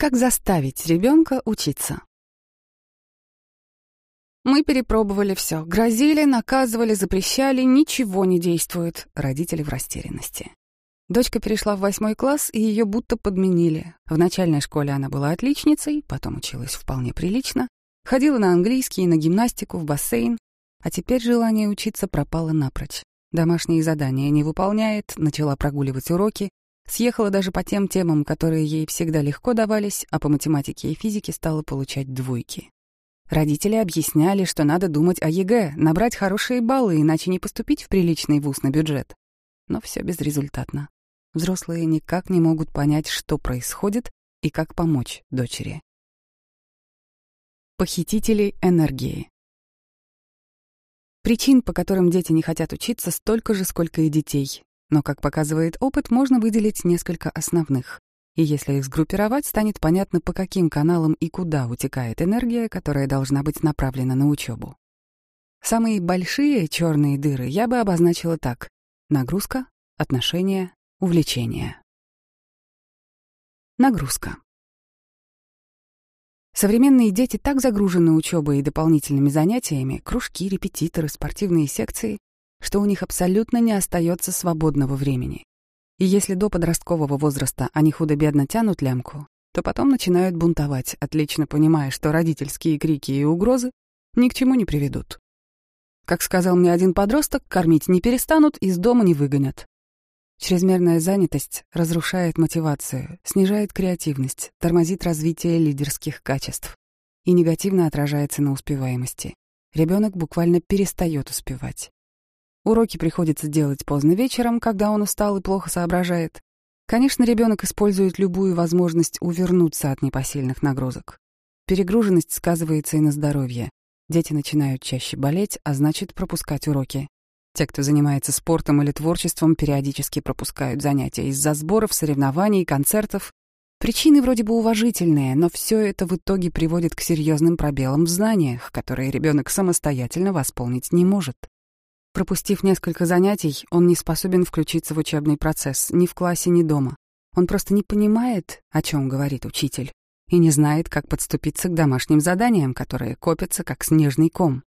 Как заставить ребенка учиться? Мы перепробовали все. Грозили, наказывали, запрещали, ничего не действует. Родители в растерянности. Дочка перешла в восьмой класс, и ее будто подменили. В начальной школе она была отличницей, потом училась вполне прилично, ходила на английский, на гимнастику, в бассейн, а теперь желание учиться пропало напрочь. Домашние задания не выполняет, начала прогуливать уроки, Съехала даже по тем темам, которые ей всегда легко давались, а по математике и физике стала получать двойки. Родители объясняли, что надо думать о ЕГЭ, набрать хорошие баллы, иначе не поступить в приличный вуз на бюджет. Но все безрезультатно. Взрослые никак не могут понять, что происходит и как помочь дочери. Похитители энергии. Причин, по которым дети не хотят учиться, столько же, сколько и детей. Но, как показывает опыт, можно выделить несколько основных. И если их сгруппировать, станет понятно, по каким каналам и куда утекает энергия, которая должна быть направлена на учебу. Самые большие черные дыры я бы обозначила так. Нагрузка, отношения, увлечения. Нагрузка. Современные дети так загружены учебой и дополнительными занятиями, кружки, репетиторы, спортивные секции, что у них абсолютно не остается свободного времени. И если до подросткового возраста они худо-бедно тянут лямку, то потом начинают бунтовать, отлично понимая, что родительские крики и угрозы ни к чему не приведут. Как сказал мне один подросток, кормить не перестанут, из дома не выгонят. Чрезмерная занятость разрушает мотивацию, снижает креативность, тормозит развитие лидерских качеств и негативно отражается на успеваемости. Ребенок буквально перестает успевать. Уроки приходится делать поздно вечером, когда он устал и плохо соображает. Конечно, ребенок использует любую возможность увернуться от непосильных нагрузок. Перегруженность сказывается и на здоровье. Дети начинают чаще болеть, а значит пропускать уроки. Те, кто занимается спортом или творчеством, периодически пропускают занятия из-за сборов, соревнований, концертов. Причины вроде бы уважительные, но все это в итоге приводит к серьезным пробелам в знаниях, которые ребенок самостоятельно восполнить не может. Пропустив несколько занятий, он не способен включиться в учебный процесс ни в классе, ни дома. Он просто не понимает, о чем говорит учитель, и не знает, как подступиться к домашним заданиям, которые копятся как снежный ком.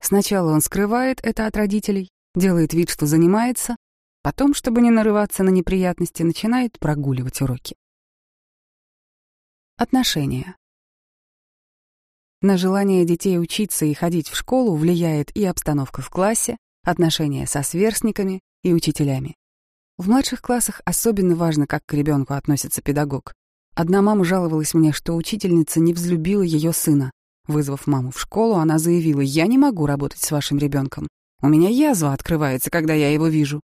Сначала он скрывает это от родителей, делает вид, что занимается, потом, чтобы не нарываться на неприятности, начинает прогуливать уроки. Отношения. На желание детей учиться и ходить в школу влияет и обстановка в классе, отношения со сверстниками и учителями. В младших классах особенно важно, как к ребенку относится педагог. Одна мама жаловалась мне, что учительница не взлюбила ее сына. Вызвав маму в школу, она заявила, «Я не могу работать с вашим ребенком. У меня язва открывается, когда я его вижу».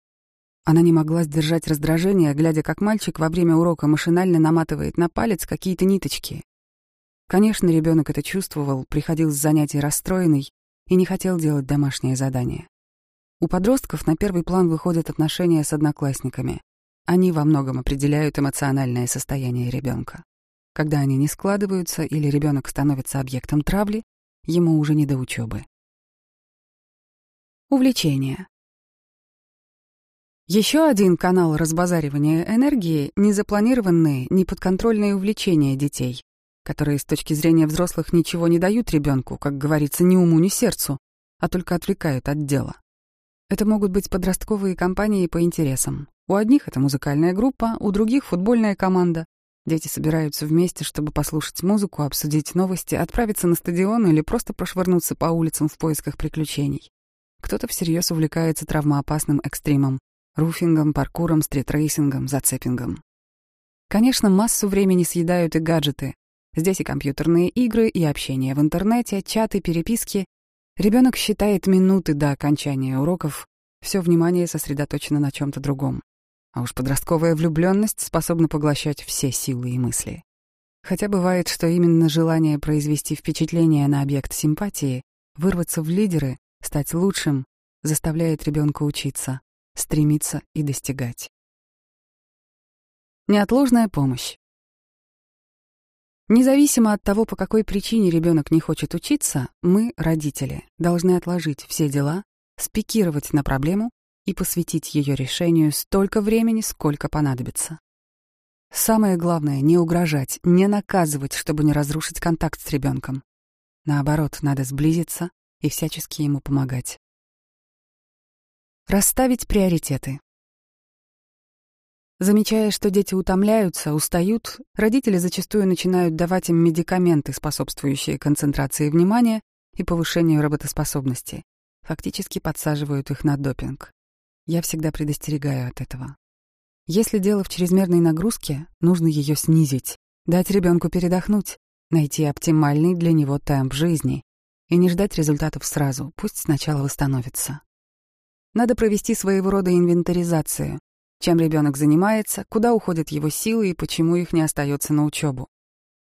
Она не могла сдержать раздражение, глядя, как мальчик во время урока машинально наматывает на палец какие-то ниточки. Конечно, ребенок это чувствовал, приходил с занятий расстроенный и не хотел делать домашнее задание. У подростков на первый план выходят отношения с одноклассниками. Они во многом определяют эмоциональное состояние ребенка. Когда они не складываются или ребенок становится объектом травли, ему уже не до учебы. Увлечение. Еще один канал разбазаривания энергии — незапланированные, неподконтрольные увлечения детей, которые с точки зрения взрослых ничего не дают ребенку, как говорится, ни уму, ни сердцу, а только отвлекают от дела. Это могут быть подростковые компании по интересам. У одних это музыкальная группа, у других — футбольная команда. Дети собираются вместе, чтобы послушать музыку, обсудить новости, отправиться на стадион или просто прошвырнуться по улицам в поисках приключений. Кто-то всерьез увлекается травмоопасным экстримом — руфингом, паркуром, стритрейсингом, зацепингом. Конечно, массу времени съедают и гаджеты. Здесь и компьютерные игры, и общение в интернете, чаты, переписки, Ребенок считает минуты до окончания уроков, все внимание сосредоточено на чем-то другом. А уж подростковая влюбленность способна поглощать все силы и мысли. Хотя бывает, что именно желание произвести впечатление на объект симпатии, вырваться в лидеры, стать лучшим, заставляет ребенка учиться, стремиться и достигать. Неотложная помощь. Независимо от того, по какой причине ребенок не хочет учиться, мы, родители, должны отложить все дела, спикировать на проблему и посвятить ее решению столько времени, сколько понадобится. Самое главное — не угрожать, не наказывать, чтобы не разрушить контакт с ребенком. Наоборот, надо сблизиться и всячески ему помогать. Расставить приоритеты. Замечая, что дети утомляются, устают, родители зачастую начинают давать им медикаменты, способствующие концентрации внимания и повышению работоспособности. Фактически подсаживают их на допинг. Я всегда предостерегаю от этого. Если дело в чрезмерной нагрузке, нужно ее снизить, дать ребенку передохнуть, найти оптимальный для него темп жизни и не ждать результатов сразу, пусть сначала восстановится. Надо провести своего рода инвентаризацию, чем ребенок занимается, куда уходят его силы и почему их не остается на учебу.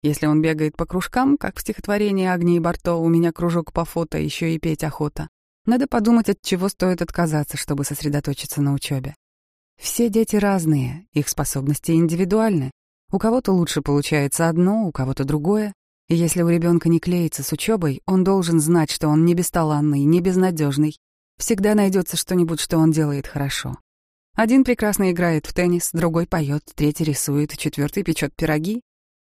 Если он бегает по кружкам, как в стихотворении Агнии Барто «У меня кружок по фото, еще и петь охота», надо подумать, от чего стоит отказаться, чтобы сосредоточиться на учебе. Все дети разные, их способности индивидуальны. У кого-то лучше получается одно, у кого-то другое. И если у ребенка не клеится с учебой, он должен знать, что он не бесталанный, не безнадежный, Всегда найдется что-нибудь, что он делает хорошо. Один прекрасно играет в теннис, другой поет, третий рисует, четвертый печет пироги.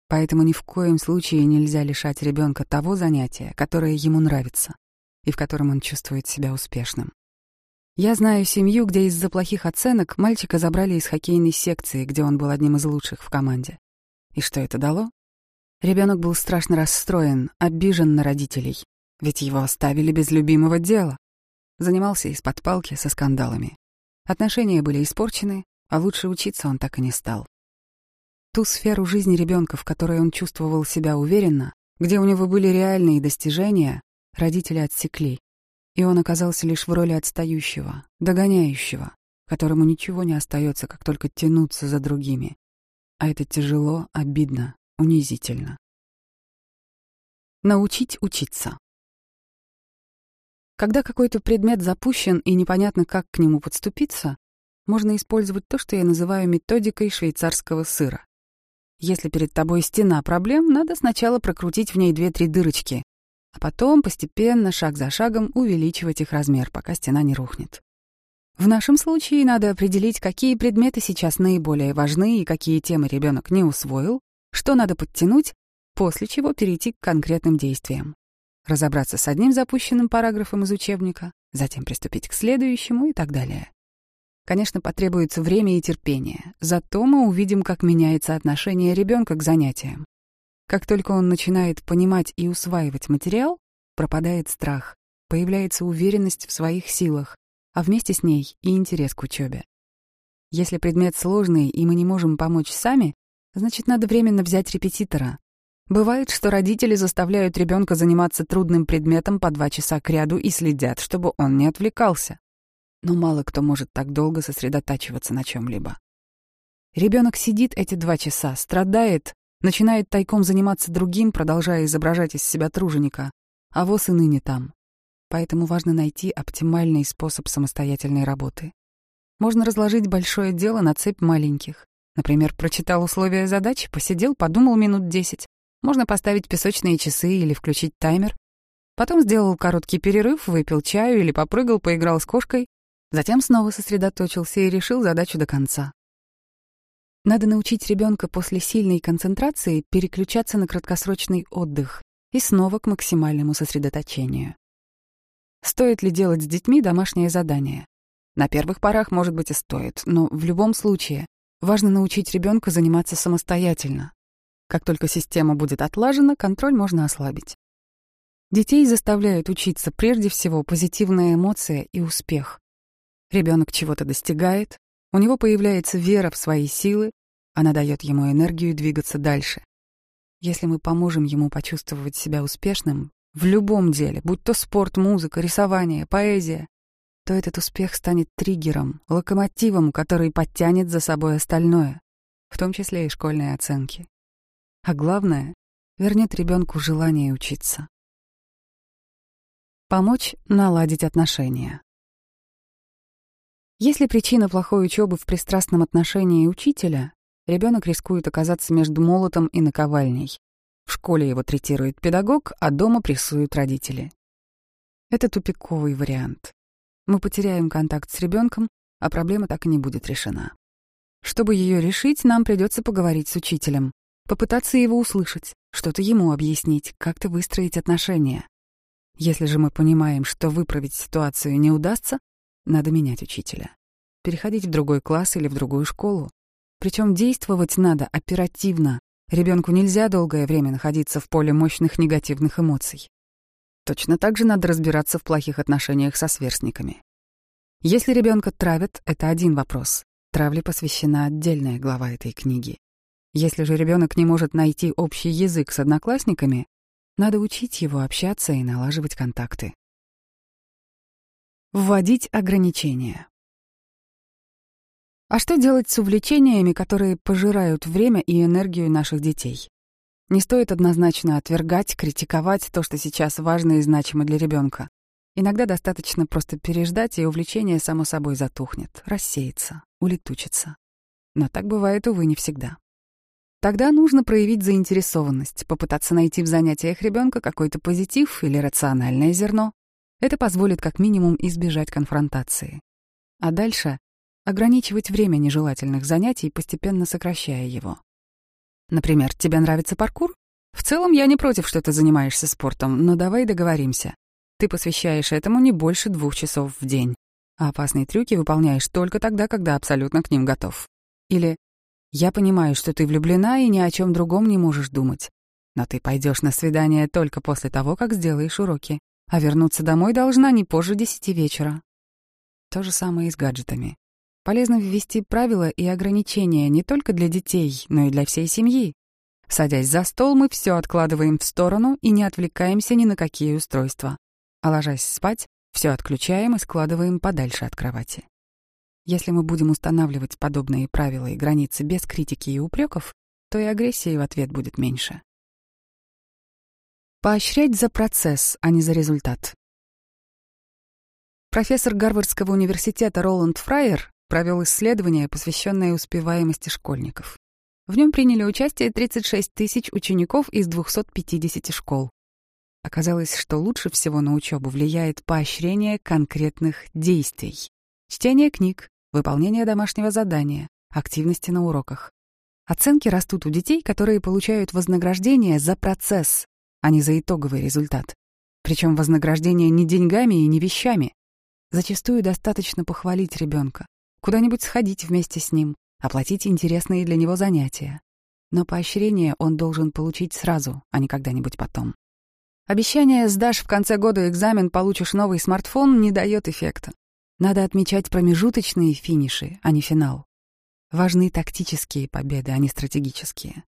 Поэтому ни в коем случае нельзя лишать ребенка того занятия, которое ему нравится и в котором он чувствует себя успешным. Я знаю семью, где из-за плохих оценок мальчика забрали из хоккейной секции, где он был одним из лучших в команде. И что это дало? Ребенок был страшно расстроен, обижен на родителей, ведь его оставили без любимого дела. Занимался из-под палки со скандалами. Отношения были испорчены, а лучше учиться он так и не стал. Ту сферу жизни ребенка, в которой он чувствовал себя уверенно, где у него были реальные достижения, родители отсекли, и он оказался лишь в роли отстающего, догоняющего, которому ничего не остается, как только тянуться за другими. А это тяжело, обидно, унизительно. Научить учиться. Когда какой-то предмет запущен и непонятно, как к нему подступиться, можно использовать то, что я называю методикой швейцарского сыра. Если перед тобой стена проблем, надо сначала прокрутить в ней две-три дырочки, а потом постепенно, шаг за шагом, увеличивать их размер, пока стена не рухнет. В нашем случае надо определить, какие предметы сейчас наиболее важны и какие темы ребенок не усвоил, что надо подтянуть, после чего перейти к конкретным действиям разобраться с одним запущенным параграфом из учебника, затем приступить к следующему и так далее. Конечно, потребуется время и терпение, зато мы увидим, как меняется отношение ребенка к занятиям. Как только он начинает понимать и усваивать материал, пропадает страх, появляется уверенность в своих силах, а вместе с ней и интерес к учебе. Если предмет сложный и мы не можем помочь сами, значит, надо временно взять репетитора, Бывает, что родители заставляют ребенка заниматься трудным предметом по два часа кряду и следят, чтобы он не отвлекался. Но мало кто может так долго сосредотачиваться на чем-либо. Ребенок сидит эти два часа, страдает, начинает тайком заниматься другим, продолжая изображать из себя труженика, а воз и ныне там. Поэтому важно найти оптимальный способ самостоятельной работы. Можно разложить большое дело на цепь маленьких. Например, прочитал условия задачи, посидел, подумал минут десять, можно поставить песочные часы или включить таймер. Потом сделал короткий перерыв, выпил чаю или попрыгал, поиграл с кошкой. Затем снова сосредоточился и решил задачу до конца. Надо научить ребенка после сильной концентрации переключаться на краткосрочный отдых и снова к максимальному сосредоточению. Стоит ли делать с детьми домашнее задание? На первых порах, может быть, и стоит, но в любом случае важно научить ребенка заниматься самостоятельно, как только система будет отлажена, контроль можно ослабить. Детей заставляют учиться прежде всего позитивная эмоция и успех. Ребенок чего-то достигает, у него появляется вера в свои силы, она дает ему энергию двигаться дальше. Если мы поможем ему почувствовать себя успешным в любом деле, будь то спорт, музыка, рисование, поэзия, то этот успех станет триггером, локомотивом, который подтянет за собой остальное, в том числе и школьные оценки а главное — вернет ребенку желание учиться. Помочь наладить отношения. Если причина плохой учебы в пристрастном отношении учителя, ребенок рискует оказаться между молотом и наковальней. В школе его третирует педагог, а дома прессуют родители. Это тупиковый вариант. Мы потеряем контакт с ребенком, а проблема так и не будет решена. Чтобы ее решить, нам придется поговорить с учителем, попытаться его услышать, что-то ему объяснить, как-то выстроить отношения. Если же мы понимаем, что выправить ситуацию не удастся, надо менять учителя. Переходить в другой класс или в другую школу. Причем действовать надо оперативно. Ребенку нельзя долгое время находиться в поле мощных негативных эмоций. Точно так же надо разбираться в плохих отношениях со сверстниками. Если ребенка травят, это один вопрос. Травле посвящена отдельная глава этой книги. Если же ребенок не может найти общий язык с одноклассниками, надо учить его общаться и налаживать контакты. Вводить ограничения. А что делать с увлечениями, которые пожирают время и энергию наших детей? Не стоит однозначно отвергать, критиковать то, что сейчас важно и значимо для ребенка. Иногда достаточно просто переждать, и увлечение само собой затухнет, рассеется, улетучится. Но так бывает, увы, не всегда. Тогда нужно проявить заинтересованность, попытаться найти в занятиях ребенка какой-то позитив или рациональное зерно. Это позволит как минимум избежать конфронтации. А дальше ограничивать время нежелательных занятий, постепенно сокращая его. Например, тебе нравится паркур? В целом я не против, что ты занимаешься спортом, но давай договоримся. Ты посвящаешь этому не больше двух часов в день, а опасные трюки выполняешь только тогда, когда абсолютно к ним готов. Или «Я понимаю, что ты влюблена и ни о чем другом не можешь думать, но ты пойдешь на свидание только после того, как сделаешь уроки, а вернуться домой должна не позже десяти вечера». То же самое и с гаджетами. Полезно ввести правила и ограничения не только для детей, но и для всей семьи. Садясь за стол, мы все откладываем в сторону и не отвлекаемся ни на какие устройства. А ложась спать, все отключаем и складываем подальше от кровати. Если мы будем устанавливать подобные правила и границы без критики и упреков, то и агрессии в ответ будет меньше. Поощрять за процесс, а не за результат. Профессор Гарвардского университета Роланд Фрайер провел исследование, посвященное успеваемости школьников. В нем приняли участие 36 тысяч учеников из 250 школ. Оказалось, что лучше всего на учебу влияет поощрение конкретных действий. Чтение книг, выполнение домашнего задания, активности на уроках. Оценки растут у детей, которые получают вознаграждение за процесс, а не за итоговый результат. Причем вознаграждение не деньгами и не вещами. Зачастую достаточно похвалить ребенка, куда-нибудь сходить вместе с ним, оплатить интересные для него занятия. Но поощрение он должен получить сразу, а не когда-нибудь потом. Обещание «сдашь в конце года экзамен, получишь новый смартфон» не дает эффекта. Надо отмечать промежуточные финиши, а не финал. Важны тактические победы, а не стратегические.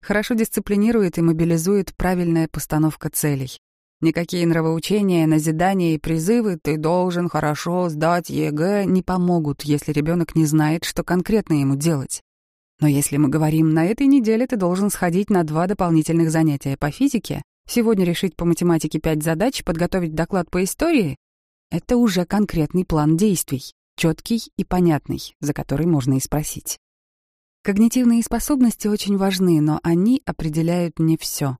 Хорошо дисциплинирует и мобилизует правильная постановка целей, Никакие нравоучения, назидания и призывы «ты должен хорошо сдать ЕГЭ» не помогут, если ребенок не знает, что конкретно ему делать. Но если мы говорим «на этой неделе ты должен сходить на два дополнительных занятия по физике», сегодня решить по математике пять задач, подготовить доклад по истории, это уже конкретный план действий, четкий и понятный, за который можно и спросить. Когнитивные способности очень важны, но они определяют не все.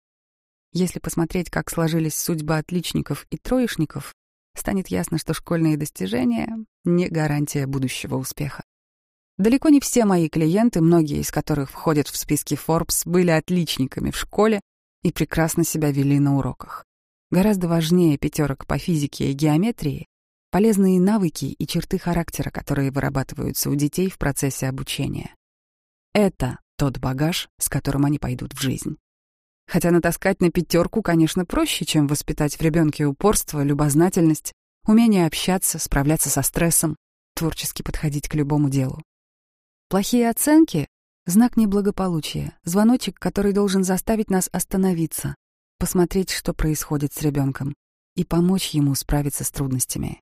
Если посмотреть, как сложились судьбы отличников и троечников, станет ясно, что школьные достижения — не гарантия будущего успеха. Далеко не все мои клиенты, многие из которых входят в списки Forbes, были отличниками в школе и прекрасно себя вели на уроках. Гораздо важнее пятерок по физике и геометрии — полезные навыки и черты характера, которые вырабатываются у детей в процессе обучения. Это тот багаж, с которым они пойдут в жизнь. Хотя натаскать на пятерку, конечно, проще, чем воспитать в ребенке упорство, любознательность, умение общаться, справляться со стрессом, творчески подходить к любому делу. Плохие оценки — знак неблагополучия, звоночек, который должен заставить нас остановиться, посмотреть, что происходит с ребенком, и помочь ему справиться с трудностями.